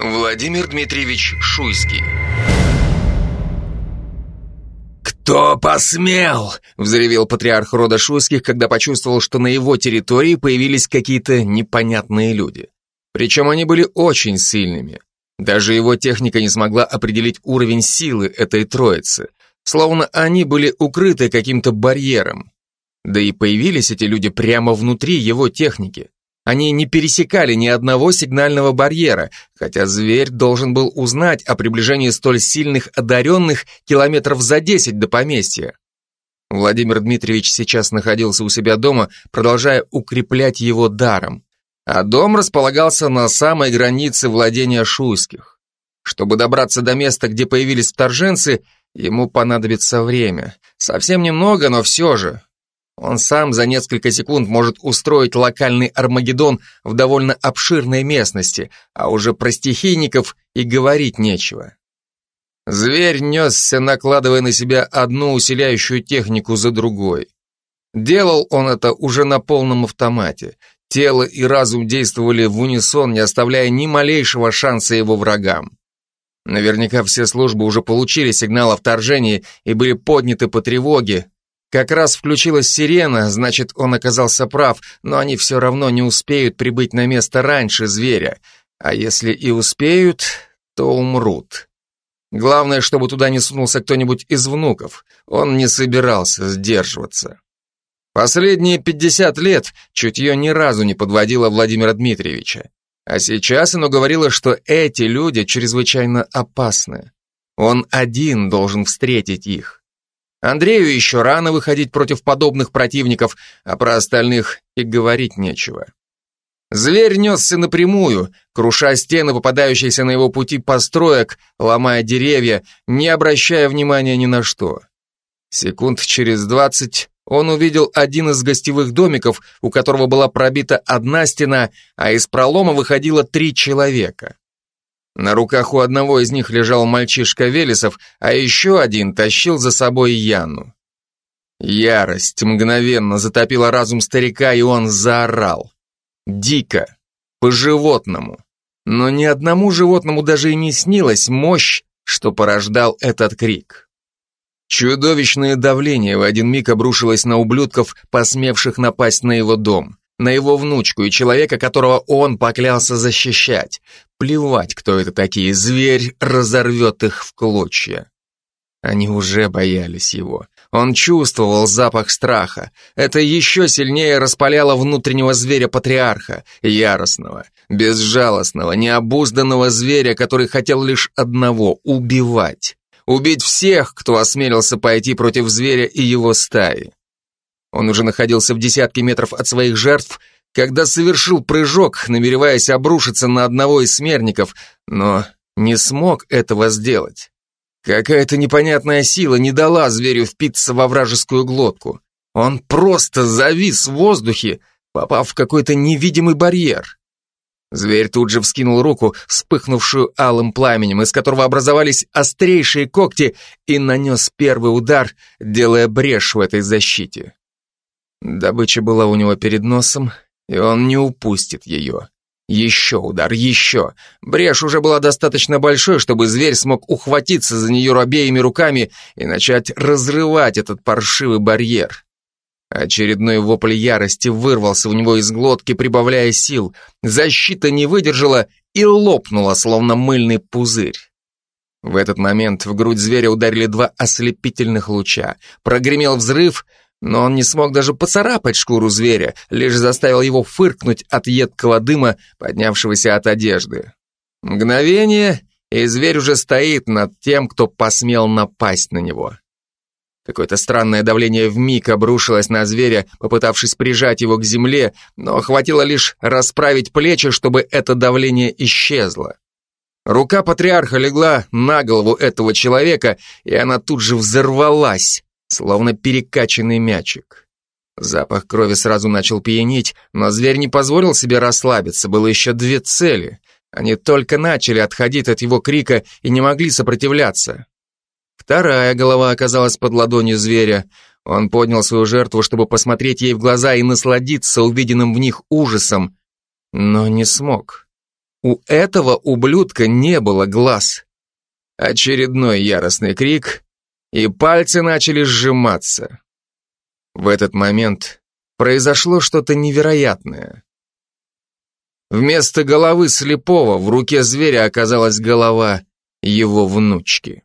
Владимир Дмитриевич Шуйский. «Кто посмел?» — взревел патриарх рода Шуйских, когда почувствовал, что на его территории появились какие-то непонятные люди. Причем они были очень сильными. Даже его техника не смогла определить уровень силы этой троицы, словно они были укрыты каким-то барьером. Да и появились эти люди прямо внутри его техники. Они не пересекали ни одного сигнального барьера, хотя зверь должен был узнать о приближении столь сильных одаренных километров за 10 до поместья. Владимир Дмитриевич сейчас находился у себя дома, продолжая укреплять его даром. А дом располагался на самой границе владения Шуйских. Чтобы добраться до места, где появились вторженцы, ему понадобится время. Совсем немного, но все же. Он сам за несколько секунд может устроить локальный Армагеддон в довольно обширной местности, а уже про стихийников и говорить нечего. Зверь несся, накладывая на себя одну усиляющую технику за другой. Делал он это уже на полном автомате. Тело и разум действовали в унисон, не оставляя ни малейшего шанса его врагам. Наверняка все службы уже получили сигнал о вторжении и были подняты по тревоге, как раз включилась сирена, значит, он оказался прав, но они все равно не успеют прибыть на место раньше зверя. А если и успеют, то умрут. Главное, чтобы туда не сунулся кто-нибудь из внуков. Он не собирался сдерживаться. Последние 50 лет чутье ни разу не подводило Владимира Дмитриевича. А сейчас оно говорило, что эти люди чрезвычайно опасны. Он один должен встретить их. Андрею еще рано выходить против подобных противников, а про остальных и говорить нечего. Зверь несся напрямую, круша стены, попадающиеся на его пути построек, ломая деревья, не обращая внимания ни на что. Секунд через двадцать он увидел один из гостевых домиков, у которого была пробита одна стена, а из пролома выходило три человека. На руках у одного из них лежал мальчишка Велесов, а еще один тащил за собой Яну. Ярость мгновенно затопила разум старика, и он заорал. Дико, по-животному. Но ни одному животному даже и не снилась мощь, что порождал этот крик. Чудовищное давление в один миг обрушилось на ублюдков, посмевших напасть на его дом на его внучку и человека, которого он поклялся защищать. Плевать, кто это такие, зверь разорвет их в клочья. Они уже боялись его. Он чувствовал запах страха. Это еще сильнее распаляло внутреннего зверя-патриарха, яростного, безжалостного, необузданного зверя, который хотел лишь одного — убивать. Убить всех, кто осмелился пойти против зверя и его стаи. Он уже находился в десятке метров от своих жертв, когда совершил прыжок, намереваясь обрушиться на одного из смертников, но не смог этого сделать. Какая-то непонятная сила не дала зверю впиться во вражескую глотку. Он просто завис в воздухе, попав в какой-то невидимый барьер. Зверь тут же вскинул руку, вспыхнувшую алым пламенем, из которого образовались острейшие когти, и нанес первый удар, делая брешь в этой защите. Добыча была у него перед носом, и он не упустит ее. Еще удар, еще. Брешь уже была достаточно большой, чтобы зверь смог ухватиться за нее обеими руками и начать разрывать этот паршивый барьер. Очередной вопль ярости вырвался у него из глотки, прибавляя сил. Защита не выдержала и лопнула, словно мыльный пузырь. В этот момент в грудь зверя ударили два ослепительных луча. Прогремел взрыв, но он не смог даже поцарапать шкуру зверя, лишь заставил его фыркнуть от едкого дыма, поднявшегося от одежды. Мгновение, и зверь уже стоит над тем, кто посмел напасть на него. Какое-то странное давление вмиг обрушилось на зверя, попытавшись прижать его к земле, но хватило лишь расправить плечи, чтобы это давление исчезло. Рука патриарха легла на голову этого человека, и она тут же взорвалась, словно перекачанный мячик. Запах крови сразу начал пьянить, но зверь не позволил себе расслабиться, было еще две цели. Они только начали отходить от его крика и не могли сопротивляться. Вторая голова оказалась под ладонью зверя. Он поднял свою жертву, чтобы посмотреть ей в глаза и насладиться увиденным в них ужасом, но не смог. У этого ублюдка не было глаз. Очередной яростный крик, и пальцы начали сжиматься. В этот момент произошло что-то невероятное. Вместо головы слепого в руке зверя оказалась голова его внучки.